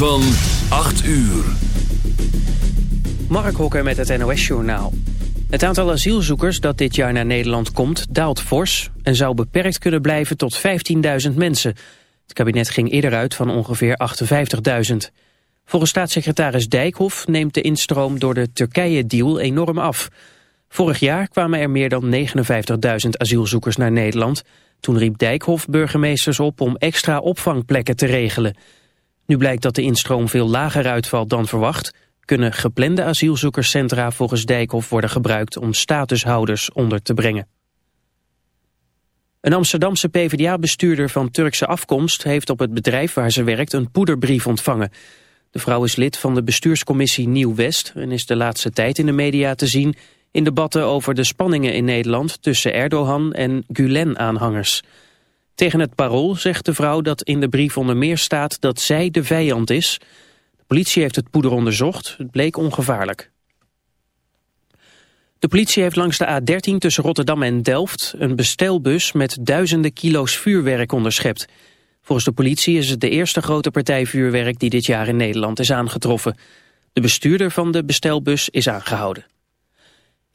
Van 8 uur. Mark Hokker met het NOS-journaal. Het aantal asielzoekers dat dit jaar naar Nederland komt daalt fors... en zou beperkt kunnen blijven tot 15.000 mensen. Het kabinet ging eerder uit van ongeveer 58.000. Volgens staatssecretaris Dijkhoff neemt de instroom door de Turkije-deal enorm af. Vorig jaar kwamen er meer dan 59.000 asielzoekers naar Nederland. Toen riep Dijkhoff burgemeesters op om extra opvangplekken te regelen... Nu blijkt dat de instroom veel lager uitvalt dan verwacht... kunnen geplande asielzoekerscentra volgens Dijkhoff worden gebruikt... om statushouders onder te brengen. Een Amsterdamse PvdA-bestuurder van Turkse afkomst... heeft op het bedrijf waar ze werkt een poederbrief ontvangen. De vrouw is lid van de bestuurscommissie Nieuw-West... en is de laatste tijd in de media te zien... in debatten over de spanningen in Nederland... tussen Erdogan en Gulen-aanhangers... Tegen het parool zegt de vrouw dat in de brief onder meer staat dat zij de vijand is. De politie heeft het poeder onderzocht. Het bleek ongevaarlijk. De politie heeft langs de A13 tussen Rotterdam en Delft een bestelbus met duizenden kilo's vuurwerk onderschept. Volgens de politie is het de eerste grote partij vuurwerk die dit jaar in Nederland is aangetroffen. De bestuurder van de bestelbus is aangehouden.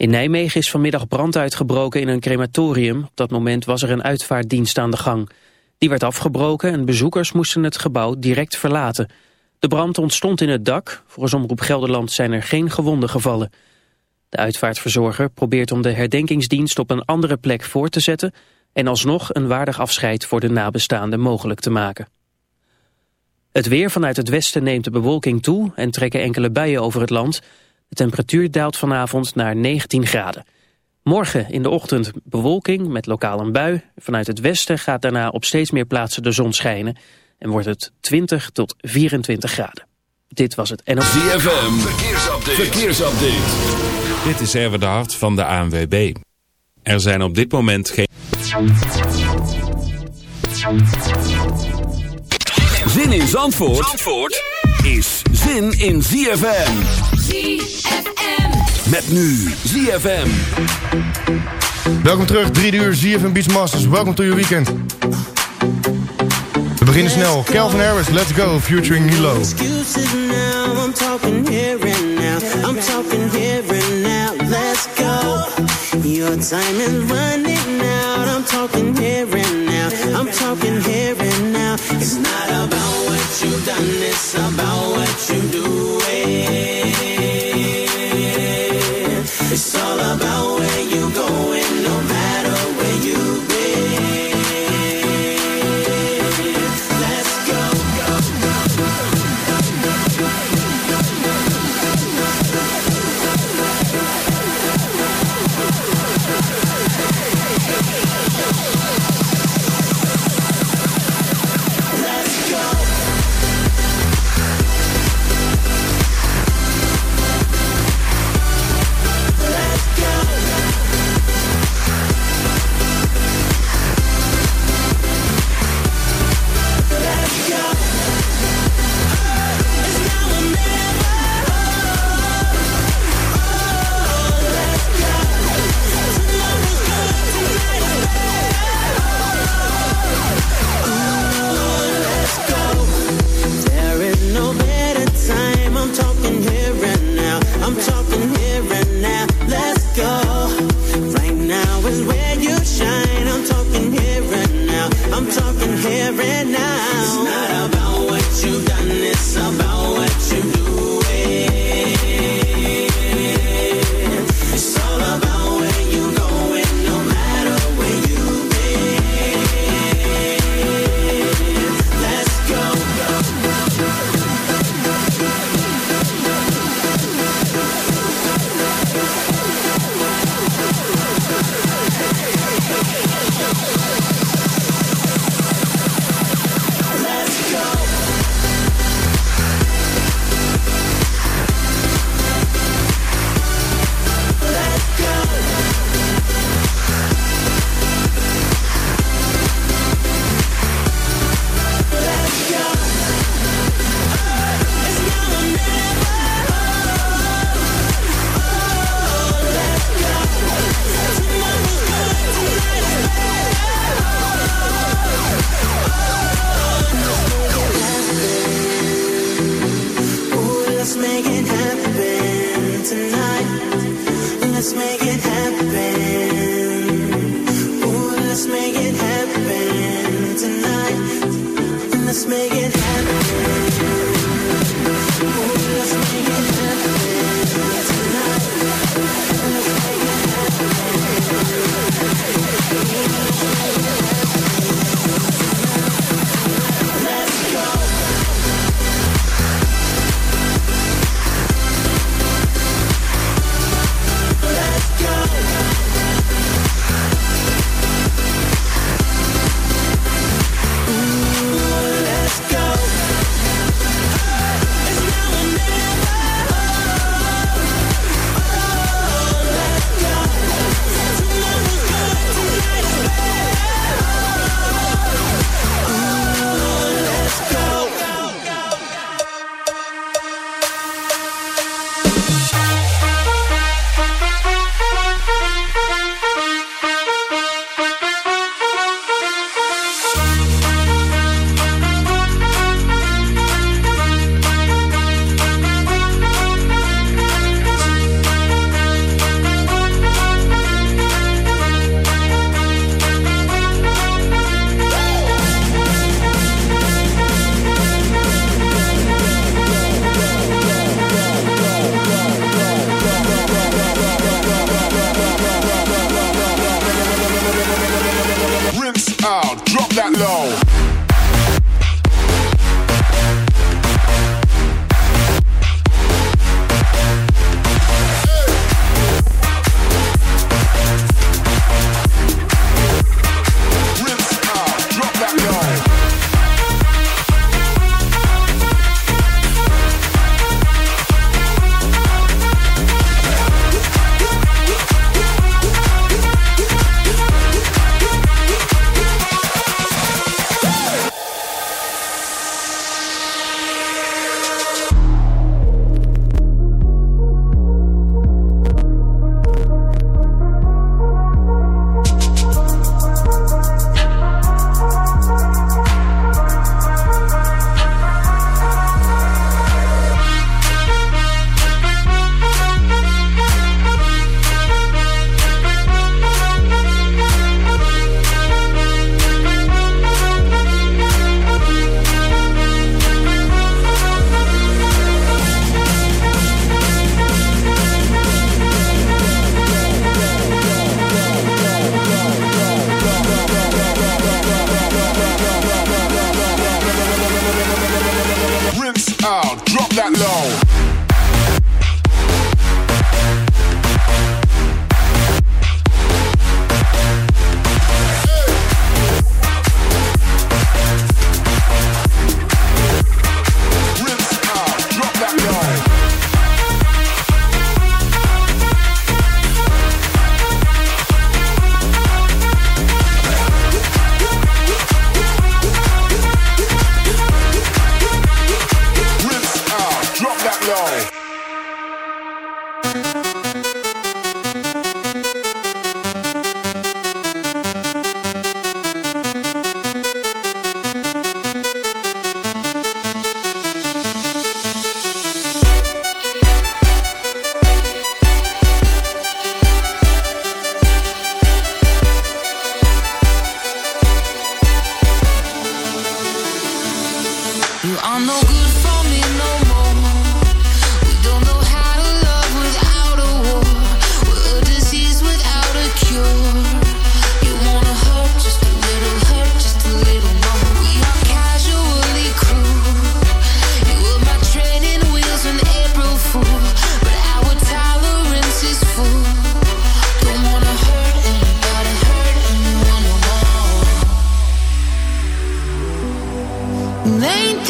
In Nijmegen is vanmiddag brand uitgebroken in een crematorium. Op dat moment was er een uitvaartdienst aan de gang. Die werd afgebroken en bezoekers moesten het gebouw direct verlaten. De brand ontstond in het dak. Volgens Omroep Gelderland zijn er geen gewonden gevallen. De uitvaartverzorger probeert om de herdenkingsdienst op een andere plek voor te zetten... en alsnog een waardig afscheid voor de nabestaanden mogelijk te maken. Het weer vanuit het westen neemt de bewolking toe en trekken enkele buien over het land... De temperatuur daalt vanavond naar 19 graden. Morgen in de ochtend bewolking met lokaal een bui. Vanuit het westen gaat daarna op steeds meer plaatsen de zon schijnen. En wordt het 20 tot 24 graden. Dit was het NOS. ZFM, verkeersupdate. verkeersupdate. Dit is Erwin de Hart van de ANWB. Er zijn op dit moment geen... Zin in Zandvoort, Zandvoort? Is zin in ZFM. ZFM. Met nu ZFM. Welkom terug, 3 uur ZFM Beachmasters. Welkom to your weekend. We beginnen snel. Calvin Harris, Let's Go, featuring Nilo. Excuses now, I'm talking here and now. I'm talking here and now. Let's go. Your time is running out. I'm talking here and now. I'm talking here and now. It's not about what you've done, it's about what you do. It's all about where you're going,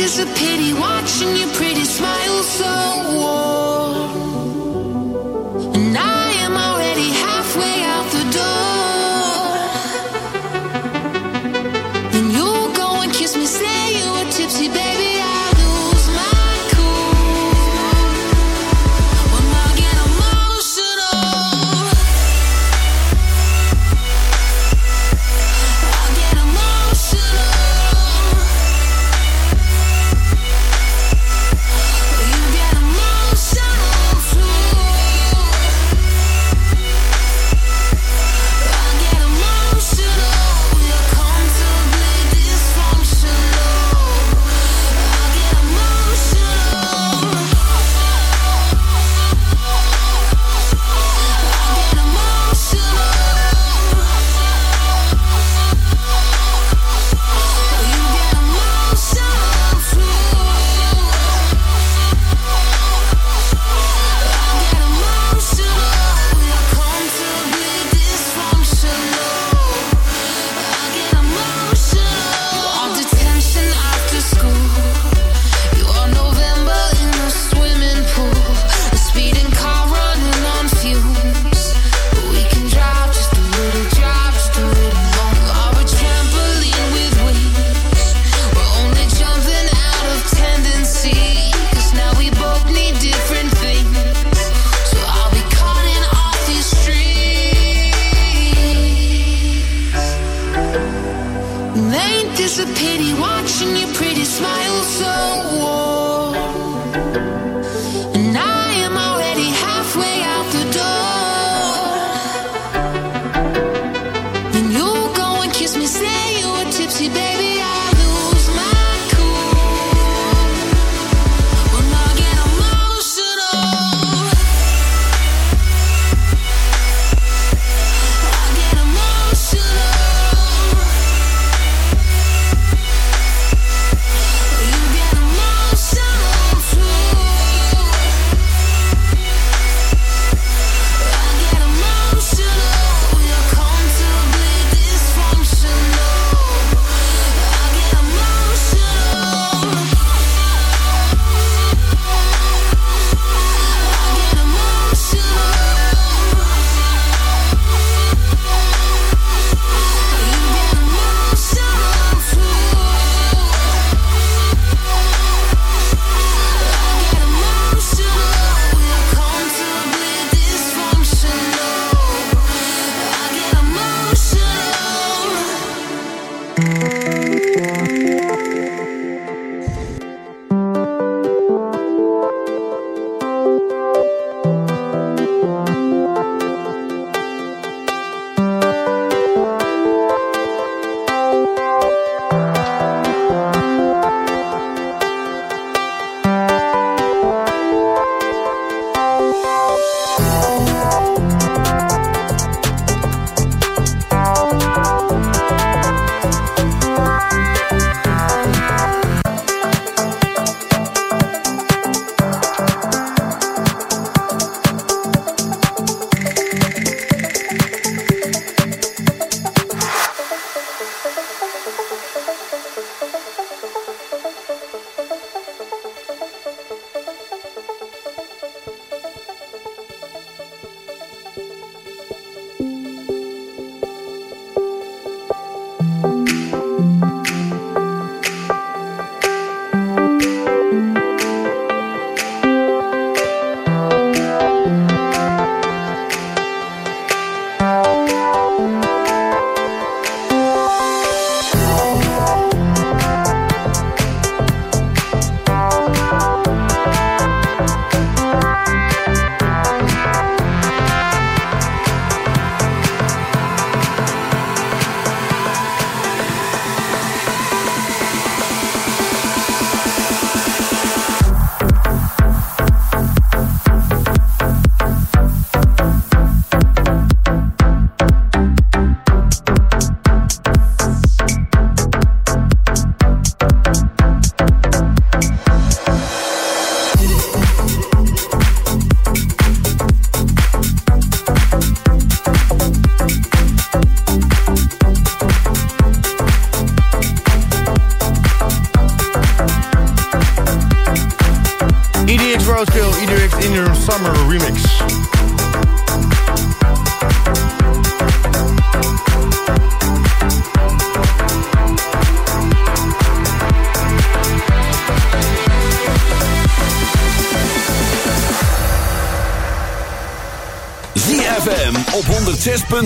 is a pity watching your pretty smile so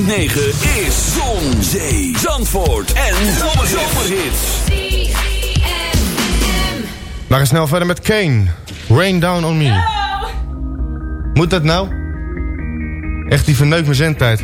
9 is Zon, Zee, Zandvoort en Zomerhits. We gaan snel verder met Kane. Rain Down On Me. Moet dat nou? Echt die verneuk mijn zendtijd.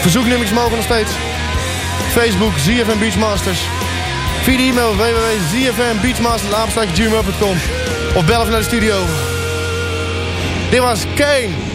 Verzoeknummers mogen nog steeds. Facebook ZFM Beachmasters. Via de e-mail www.zfmbeachmasters.gmail.com Of bel even naar de studio. Dit was Kane.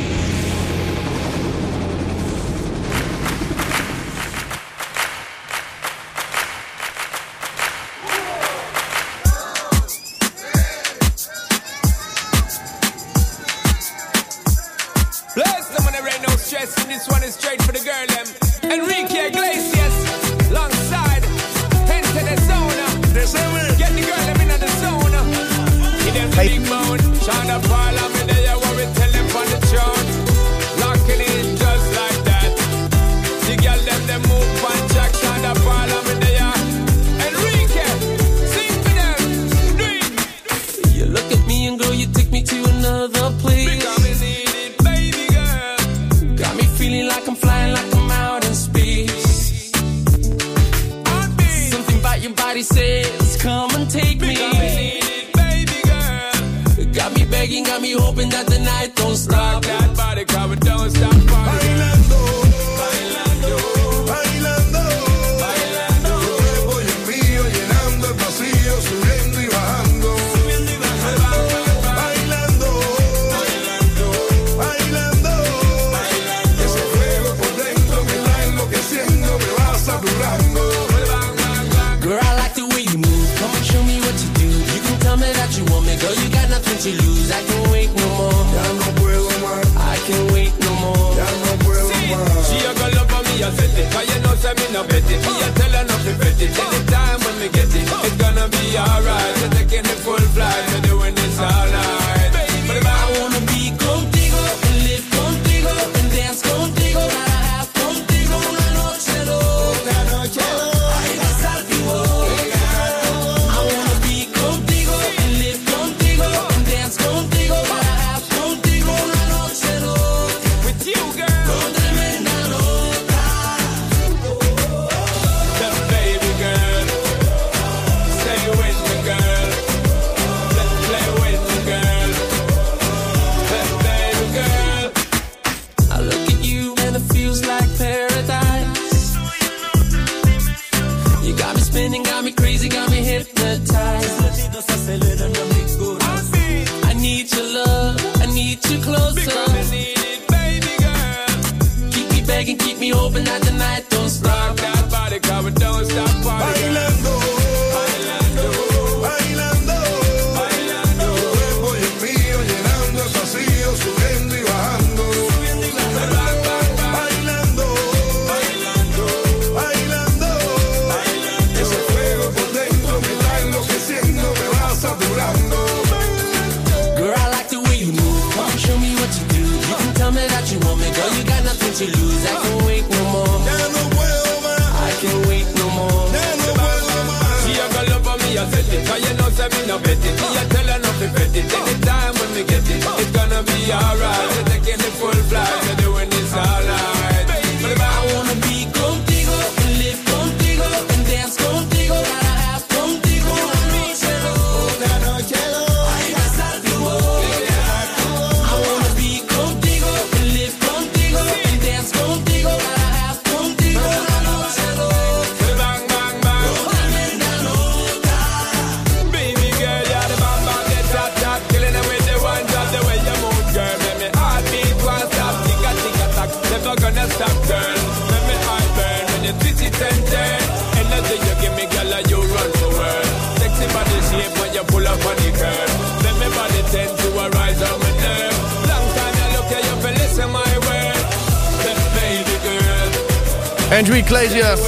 Iglesias.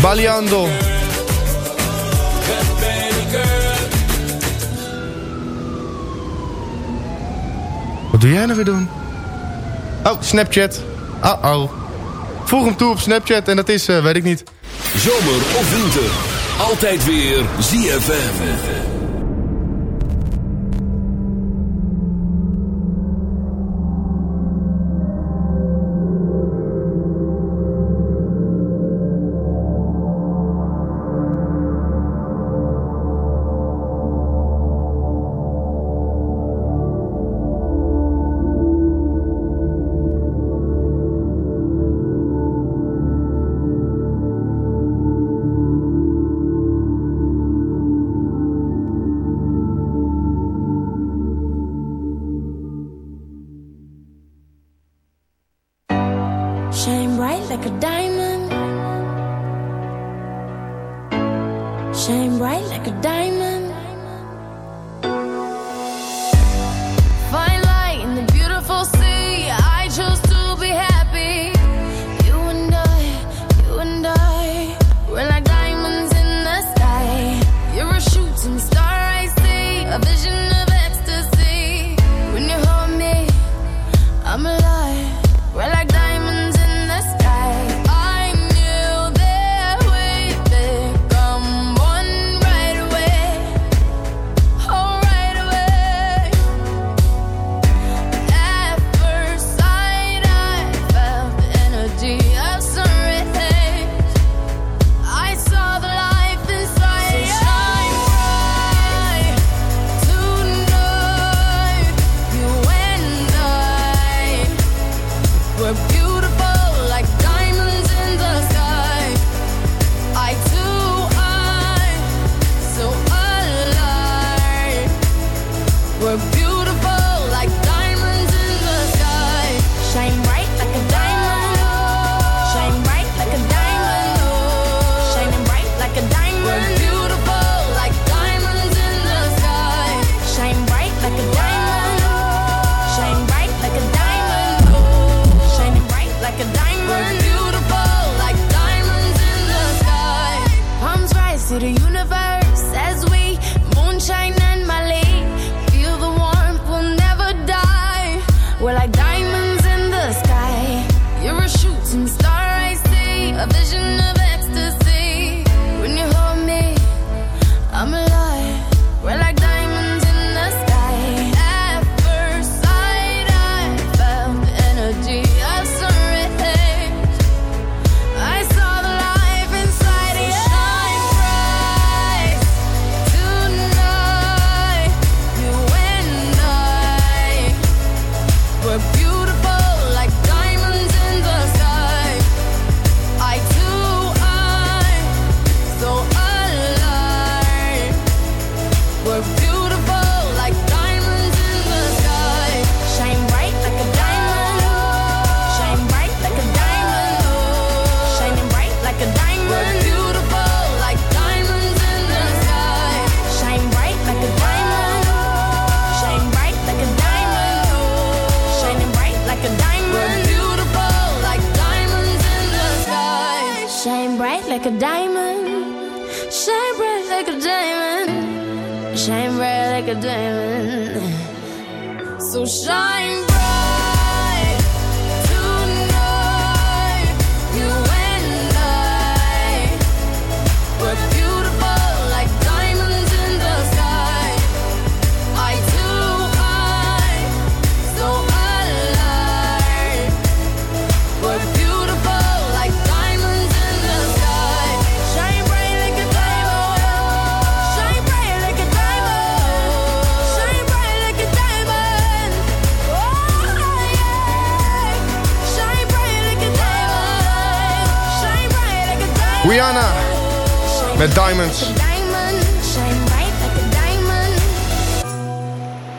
Baleando. Wat doe jij nou weer doen? Oh, Snapchat. Uh-oh. Voeg hem toe op Snapchat en dat is, eh, weet ik niet. Zomer of winter. Altijd weer ZFM.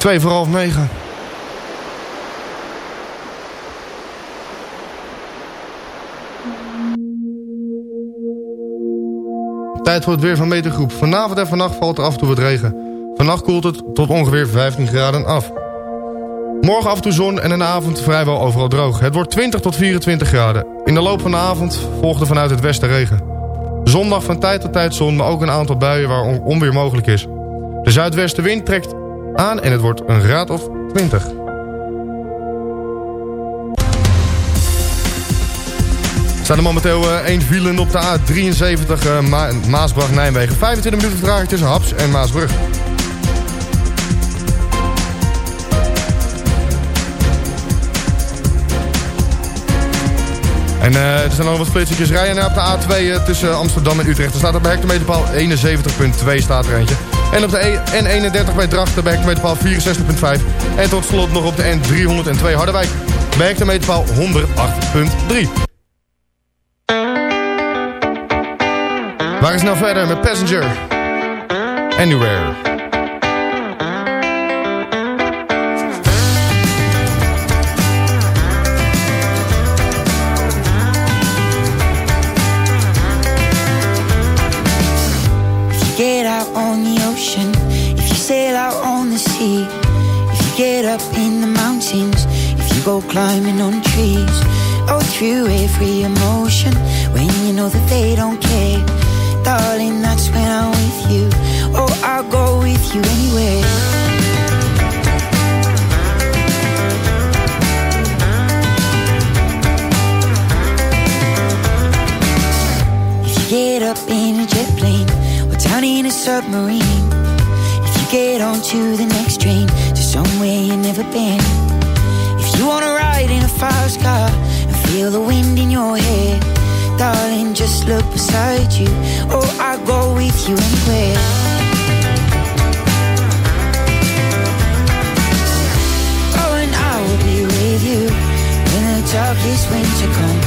Twee voor half negen. Tijd voor het weer van Metergroep. Vanavond en vannacht valt er af en toe wat regen. Vannacht koelt het tot ongeveer 15 graden af. Morgen af en toe zon en in de avond vrijwel overal droog. Het wordt 20 tot 24 graden. In de loop van de avond volgt er vanuit het westen regen. Zondag van tijd tot tijd zon, maar ook een aantal buien waar on- onweer mogelijk is. De zuidwestenwind trekt aan en het wordt een graad of 20. Er staan er momenteel eh, één file op de A73 eh, Ma Maasbracht-Nijmegen. 25 minuten vertraging tussen Haps en Maasbrug. En eh, er zijn nog wat flitsertjes rijden op de A2 eh, tussen Amsterdam en Utrecht. Er staat er bij hectometerpaal 71.2 staat er eentje. En op de E- N31 bij Drachten bij hectometerpaal 64.5. En tot slot nog op de N302 Harderwijk bij hectometerpaal 108.3. Waar is nou verder met Passenger? Anywhere. Up in the mountains, if you go climbing on trees, oh, through every emotion, when you know that they don't care, darling, that's when I'm with you. Oh, I'll go with you anywhere. Get up in a jet plane or down in a submarine, if you get onto the next train somewhere you've never been, if you wanna ride in a fast car and feel the wind in your hair, darling, just look beside you. Oh, I'll go with you anywhere. Oh, and I will be with you when the darkest winter comes.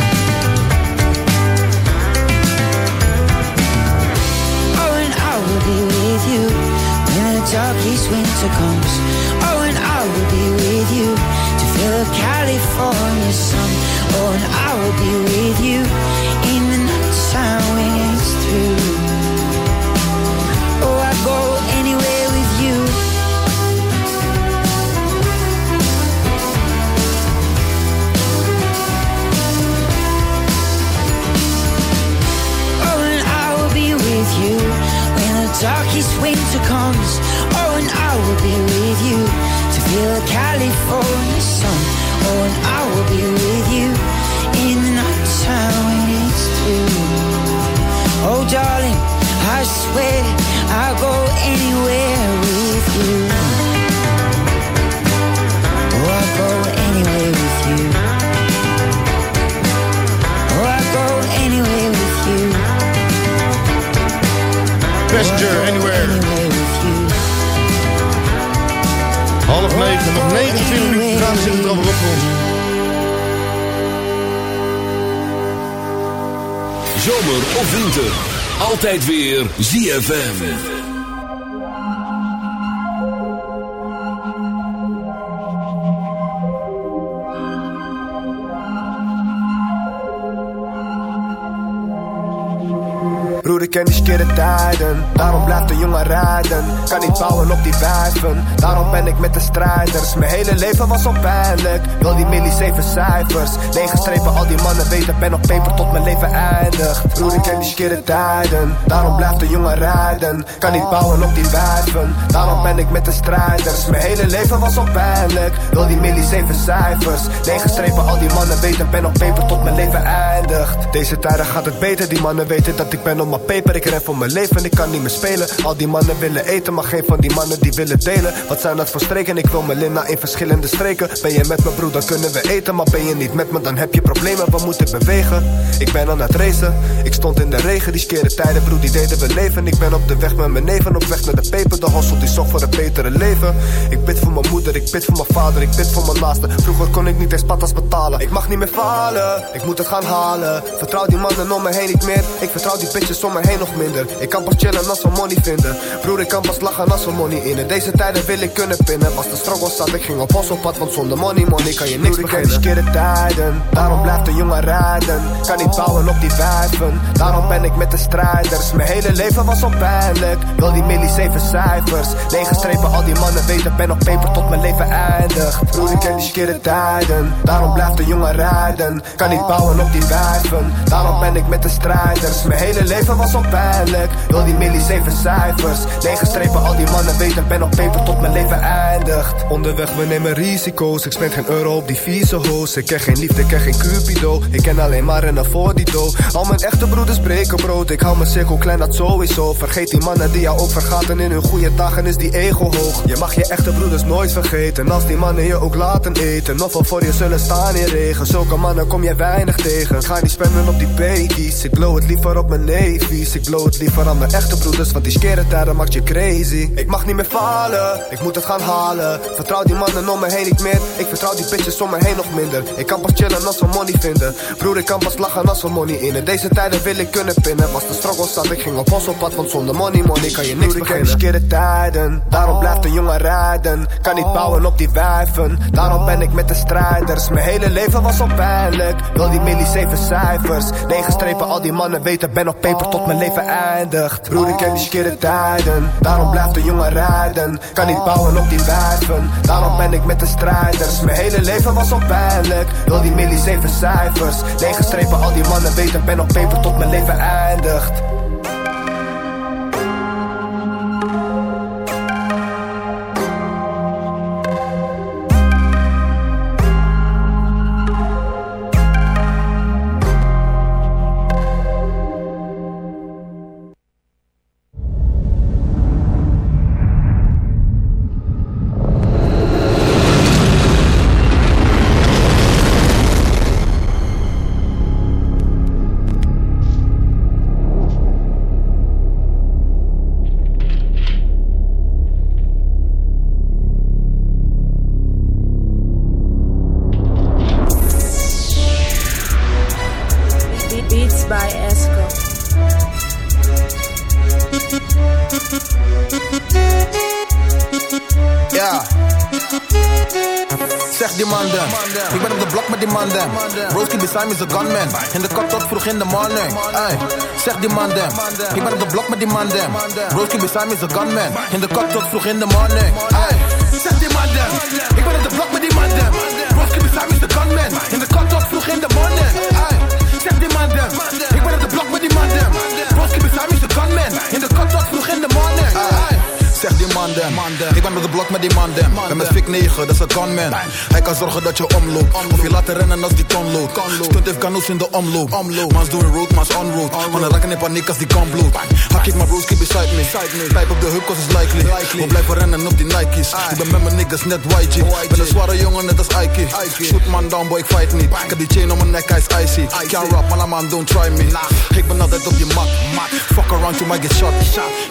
With you when the darkest winter comes. Oh, and I will be with you to feel the California sun. Oh, and I will be with you darkest winter comes. Oh, and I will be with you to feel the California sun. Oh, and I will be with you in the nighttime when it's through. Oh, darling, I swear I'll go anywhere with you. Oh, I'll go anywhere with you. Oh, I'll go anywhere with you. Passenger Anywhere. Half negen, nog 29 minuten te gaan, zit het er alweer op voor ons. Zomer of winter. Altijd weer ZFM. Ken die skere tijden, daarom blijft de jongen rijden. Kan niet bouwen op die wijven, daarom ben ik met de strijders. Mijn hele leven was al pijnlijk, wil die milli zeven cijfers. Negen strepen, al die mannen weten, ben op paper tot mijn leven eindigt. Broer, ik ken die skere tijden, daarom blijft de jongen rijden. Kan niet bouwen op die wijven, daarom ben ik met de strijders. Mijn hele leven was al pijnlijk, wil die milli zeven cijfers. Negen strepen, al die mannen weten, ben op paper tot mijn leven eindigt. Deze tijden gaat het beter, die mannen weten dat ik ben op mijn paper. Ik ren voor mijn leven, ik kan niet meer spelen. Al die mannen willen eten, maar geen van die mannen die willen delen. Wat zijn dat voor streken? Ik wil mijn linna in verschillende streken. Ben je met mijn broer, dan kunnen we eten. Maar ben je niet met me, dan heb je problemen. We moeten bewegen. Ik ben aan het racen. Ik stond in de regen, die skere tijden, broer, die deden we leven. Ik ben op de weg met mijn neven, op weg naar de peper. De hustle die zocht voor een betere leven. Ik bid voor mijn moeder, ik bid voor mijn vader, ik bid voor mijn naasten. Vroeger kon ik niet eens patas betalen. Ik mag niet meer falen, ik moet het gaan halen. Vertrouw die mannen om me heen niet meer. Ik vertrouw die bitches om me heen nog minder. Ik kan pas chillen als we money vinden. Broer, ik kan pas lachen als we money in. Deze tijden wil ik kunnen pinnen. Was de struggle zat, ik ging op ons op pad. Want zonder money, money kan je niks Broer, ik ken die tijden. Daarom blijft de jongen rijden. Kan niet bouwen op die wijven. Daarom ben ik met de strijders. Mijn hele leven was al pijnlijk. Wil die milli zeven cijfers. Negen strepen, al die mannen weten. Ben op paper tot mijn leven eindigt. Broer, ik ken die skere tijden. Daarom blijft de jongen rijden. Kan niet bouwen op die wijven. Daarom ben ik met de strijders. Mijn hele leven was al Wil die milli zeven cijfers. Negen strepen, al die mannen weten. Ben op paper tot mijn leven eindigt. Onderweg, we nemen risico's. Ik spend geen euro op die vieze hoes. Ik ken geen liefde, ik ken geen cupido. Ik ken alleen maar een voor die. Al mijn echte broeders breken brood. Ik hou mijn cirkel klein, dat sowieso. Vergeet die mannen die jou ook vergaten. In hun goede dagen is die ego hoog. Je mag je echte broeders nooit vergeten. Als die mannen je ook laten eten. Of wel voor je zullen staan in regen. Zulke mannen kom je weinig tegen. Ga niet spenden op die baby's. Ik blow het liever op mijn Ik blow het liever aan mijn echte broeders. Want die skere tijden maakt je crazy. Ik mag niet meer falen. Ik moet het gaan halen. Vertrouw die mannen om me heen niet meer. Ik vertrouw die bitches om me heen nog minder. Ik kan pas chillen als we money vinden. Broer, ik kan pas lachen als we money in. Deze tijden wil ik kunnen pinnen. Was de struggle zat, ik ging op ons op pad. Want zonder money, money kan je niks beginnen. Ik ken die tijden. Daarom blijft de jongen rijden. Kan niet bouwen op die wijven. Daarom ben ik met de strijders. Mijn hele leven was al pijnlijk. Wil die milli zeven cijfers. Negen strepen, al die mannen weten. Ben op paper tot mijn leven eindigt. Broer, ik ken die skere tijden. Daarom blijft de jongen rijden. Kan niet bouwen op die wijven. Daarom ben ik met de strijders. Mijn hele leven was al. Wil die milli zeven cijfers. Negen strepen, al die mannen weten. Ben op paper tot mijn leven eindigt. Die. Ik ben op de blok met die man dan. Broski beside me is a gunman. In de kop tot vroeg in de morning. Ey. Zeg die man. Ik ben op de blok met die man dan. Broski beside me is a gunman. In de kop tot vroeg in de morning. Ey. Zeg die man. Ik ben op de blok met die man. Zeg die man dem. Ik ben op de blok met die man dem. Ben met Fik 9, dat is een gunman. Hij kan zorgen dat je omloopt. Of je laten rennen als die ton loopt. Stunt heeft kanoes in de omloop. Mans doen road, mans on road. Mannen raken in paniek als die kan bloed. Hak ik mijn broski beside me. Pijp op de heup, cause it's likely. We blijven rennen op die Nike's. Ik ben met mijn niggas net YG. Ben een zware jongen net als Ike. Shoot man down, boy, ik fight niet. Ik heb die chain om mijn nek, hij is icy. Can't rap, man, man, don't try me. Ik ben altijd op je mat. Fuck around, you might get shot.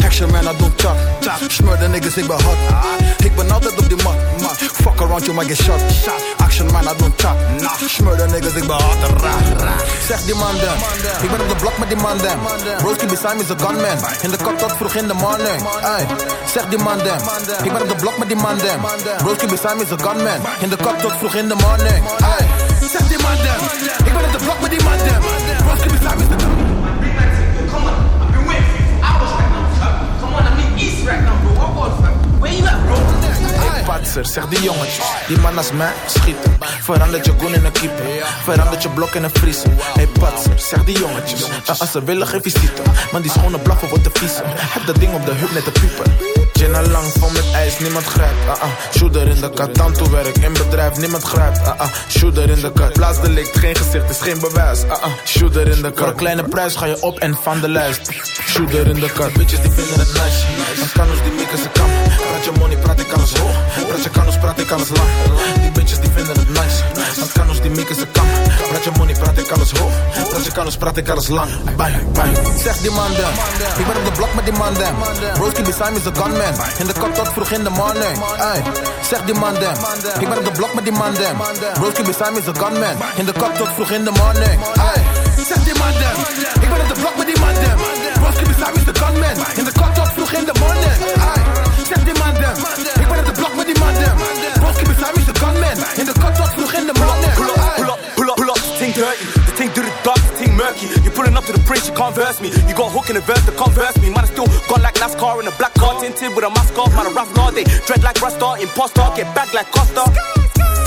Action man, I don't chat. Smurder niggas, ik ben hot. Ik ben altijd op die mat. Fuck around, you might get shot. Action man, I don't chat. Smurder niggas, ik ben hot. Zeg die man dan. Ik ben op de blok met die man dan. Broski beside me is a gunman. In de kop tot vroeg in de morning. Ey. Zeg die man dan. Ik ben op de blok met die man dan. Broski beside me is a gunman. In de kop tot vroeg in de morning. Ey. Zeg die man dan. Ik ben op de blok met die man dan. Patser, zeg die jongetjes. Die man als mij, schieten. Verandert je goen in een keeper. Verandert je blok in een vriezer. Hey, patser, zeg die jongetjes. En als ze willen, geen visite. Man, die schone blaffen wordt te viezer. Heb dat ding op de heup net te piepen. Al lang vol met ijs, niemand grijpt. Uh -uh. Shooter in de kat, dan toe werk in bedrijf, niemand grijpt. Uh -uh. Shooter in de kat, plaats de licht, geen gezicht, is geen bewijs. Uh -uh. Shooter in de kat, voor een kleine prijs ga je op en van de lijst. Shooter in de kat, bitches die vinden het nice. Dan kan die mikken ze kan. Praat je money, praat ik alles hoog. Praat je kanus, praat ik alles lang. Die bitches die vinden het nice. Dan kan ons die mikken ze kan. Praat je money, praat ik alles hoog. Praat je kanus, praat ik alles lang. Bang, bang. Zeg die man dan. Ik ben op de blok met die man dan. Broski beside me is a gunman. In de kop tot vroeg in de morning. Ey. Zeg die man dan. Ik ben op de blok met die man dan. Broski beside me is a gunman. In de kop tot vroeg in de morning. Ey. Zeg die man dan. Ik ben op de blok met die man dan. Broski beside me is a gunman. In de kop tot vroeg in de morning. Murky. You pulling up to the bridge, you can't verse me. You got a hook in the verse to converse me. Man, I still gone like NASCAR in a black car tinted with a mask off. Man, a rough all day. Dread like Rasta, imposter, get back like Costa.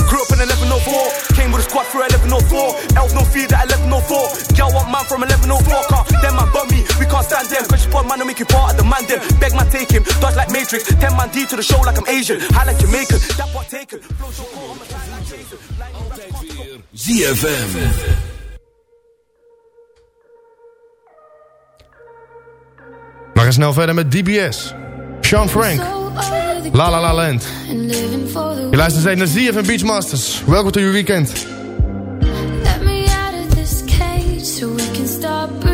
Grew up in 1104, came with a squad through 1104. Elf no feed at 1104. Y'all want man from 1104 car. Them man bum me, we can't stand them. Cause you put man to make you part of the man them. Beg man take him, dodge like Matrix. 10 man D to the show like I'm Asian. High like Jamaican, that part taken. So cool, I'm a like Jason. ZFM. We gaan snel verder met DBS. Sean Frank. La La La Land. Je luistert steeds naar ZFM Beachmasters. Welkom to your weekend. Let me out of this cage so we can stop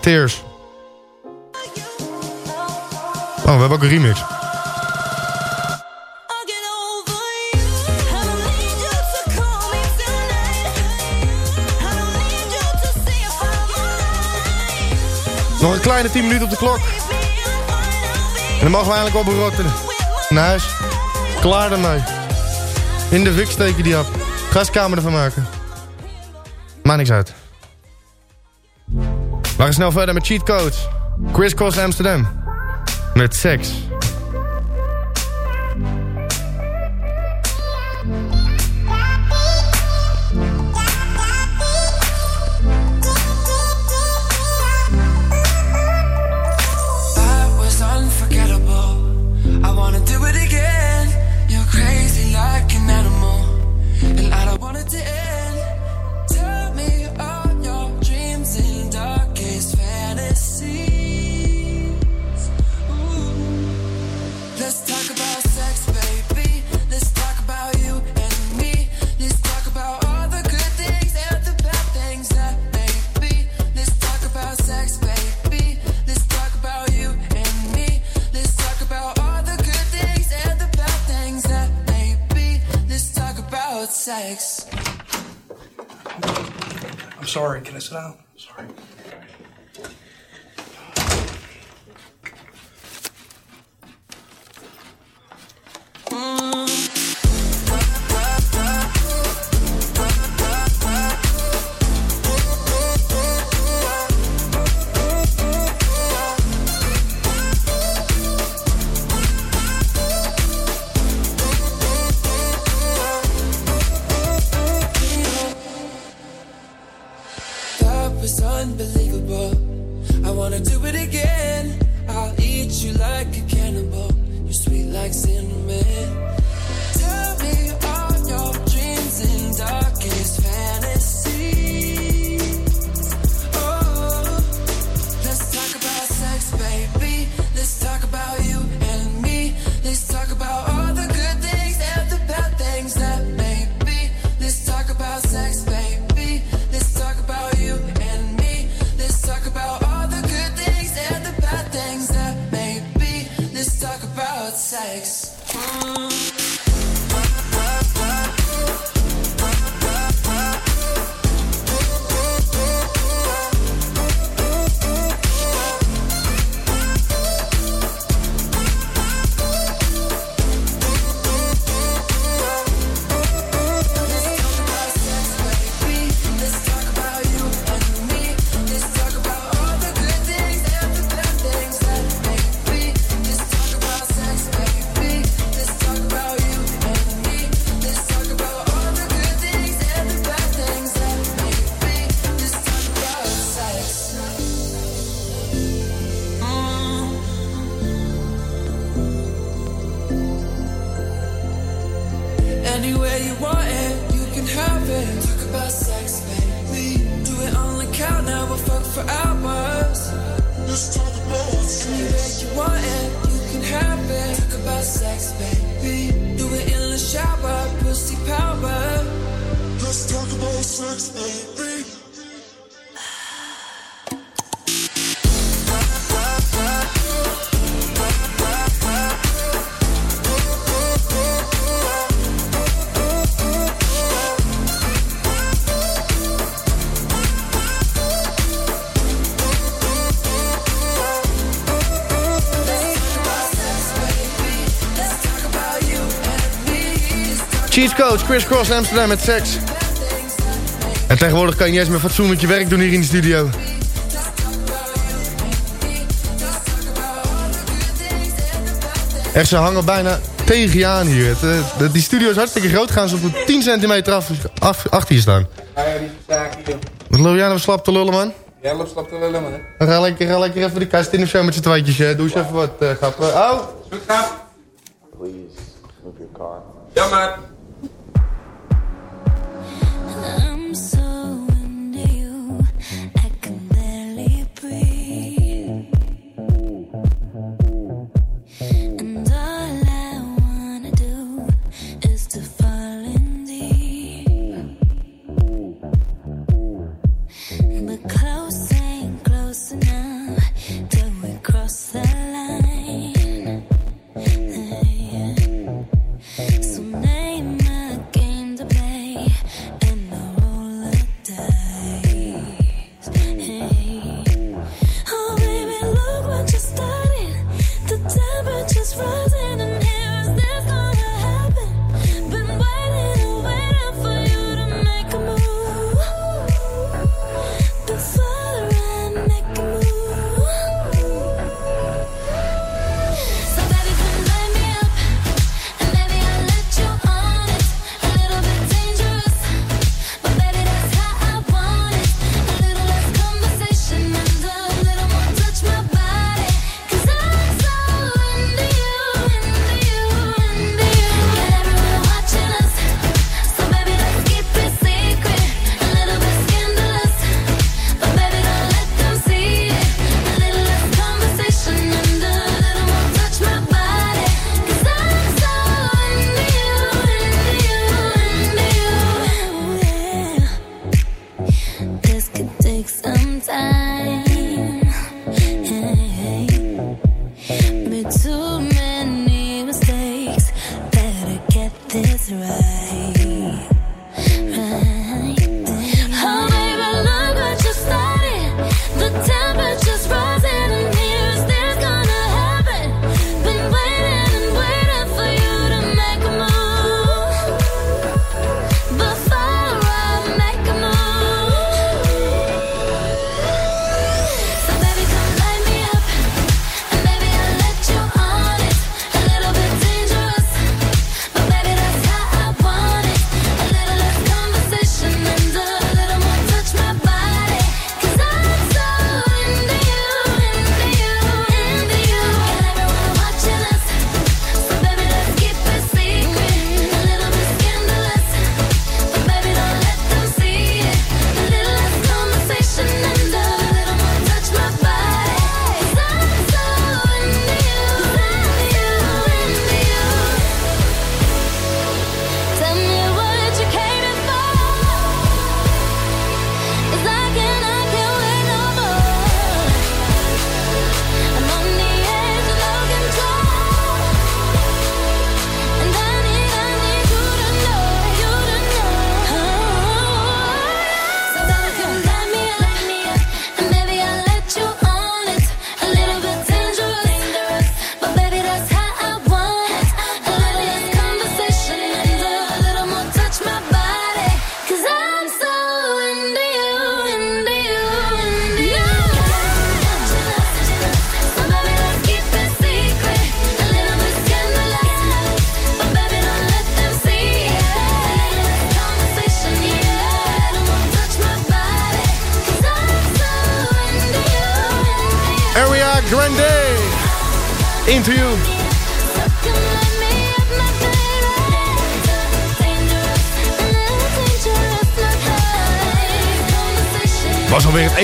Tears. Oh, we hebben ook een remix. Nog een kleine 10 minuten op de klok. En dan mogen we eigenlijk oprotten. Naar huis. Klaar ermee. In de fik steken die af. Gaskamer ervan maken. Maakt niks uit. We gaan snel verder met Cheat Codes. Chris Cross Amsterdam. Met seks. sorry. Can I sit down? Cheat coach Chris Cross Amsterdam met seks. En tegenwoordig kan je eens met fatsoen met je werk doen hier in de studio. Echt, ze hangen bijna tegen je aan hier. Eh, de, die studio is hartstikke groot. Gaan ze op 10 centimeter af, af, achter je staan. Ja, die hier. Wat loop jij nou slap te lullen, man? Jij loopt slap te lullen, man. Ga lekker, ga lekker even de kast in of zo met z'n tweetjes. Doe eens even wat, eh, uh, grap. Oh! zo grap.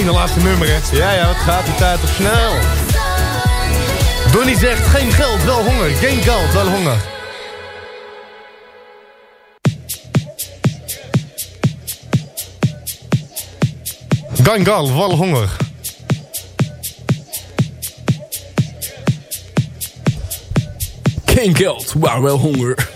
Ene laatste nummer, hè? Ja, ja, wat gaat die tijd toch snel? Donny zegt geen geld, wel honger. Geen geld, wel honger. Gangal, wel honger. Geen geld, maar wel honger.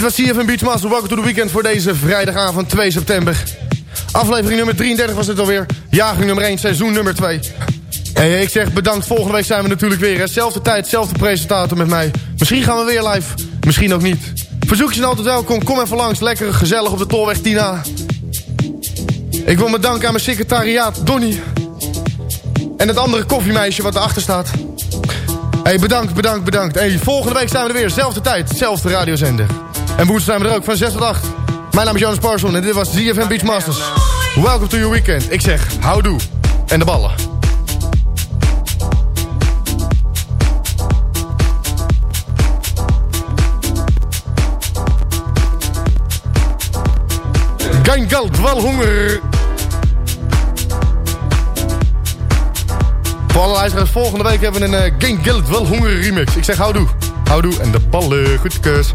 Dit was CFM Beachmaster. Welkom to the weekend voor deze vrijdagavond 2 september. Aflevering nummer 33 was dit alweer. Jager nummer 1, seizoen nummer 2. Hey, ik zeg bedankt. Volgende week zijn we natuurlijk weer. Hè. Zelfde tijd, zelfde presentator met mij. Misschien gaan we weer live. Misschien ook niet. Verzoekjes zijn altijd welkom. Kom even langs. Lekker gezellig op de Tolweg Tina. Ik wil me danken aan mijn secretariaat Donny. En het andere koffiemeisje wat erachter staat. Hey, bedankt, bedankt, bedankt. Hey, volgende week zijn we er weer. Zelfde tijd, zelfde radiozender. En woensdag zijn we er ook van 6 tot 8. Mijn naam is Jonas Parson en dit was ZFM Beachmasters. Welcome to your weekend. Ik zeg houdoe. En de ballen. Geen geld, wel honger. Voor alle luisteraars, volgende week hebben we een uh, Geen geld, wel honger remix. Ik zeg houdoe. Houdoe en de ballen. Goed kus.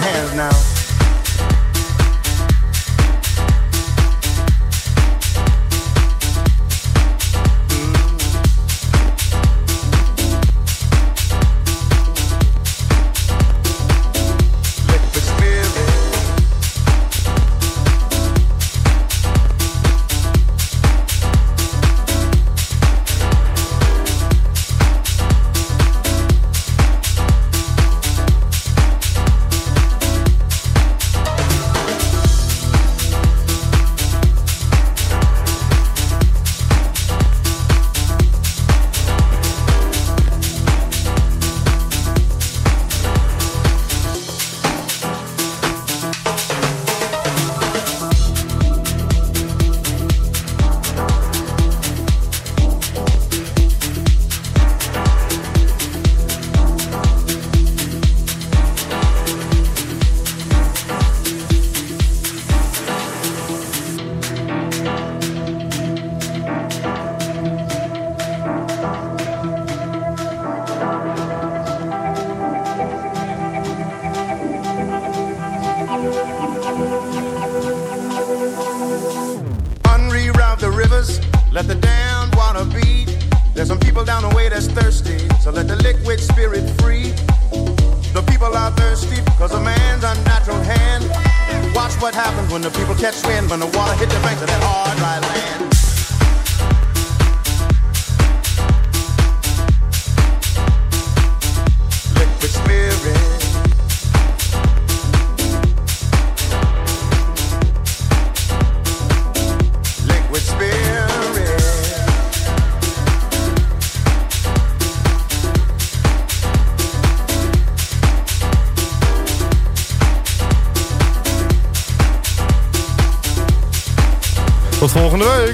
hands now. volgende.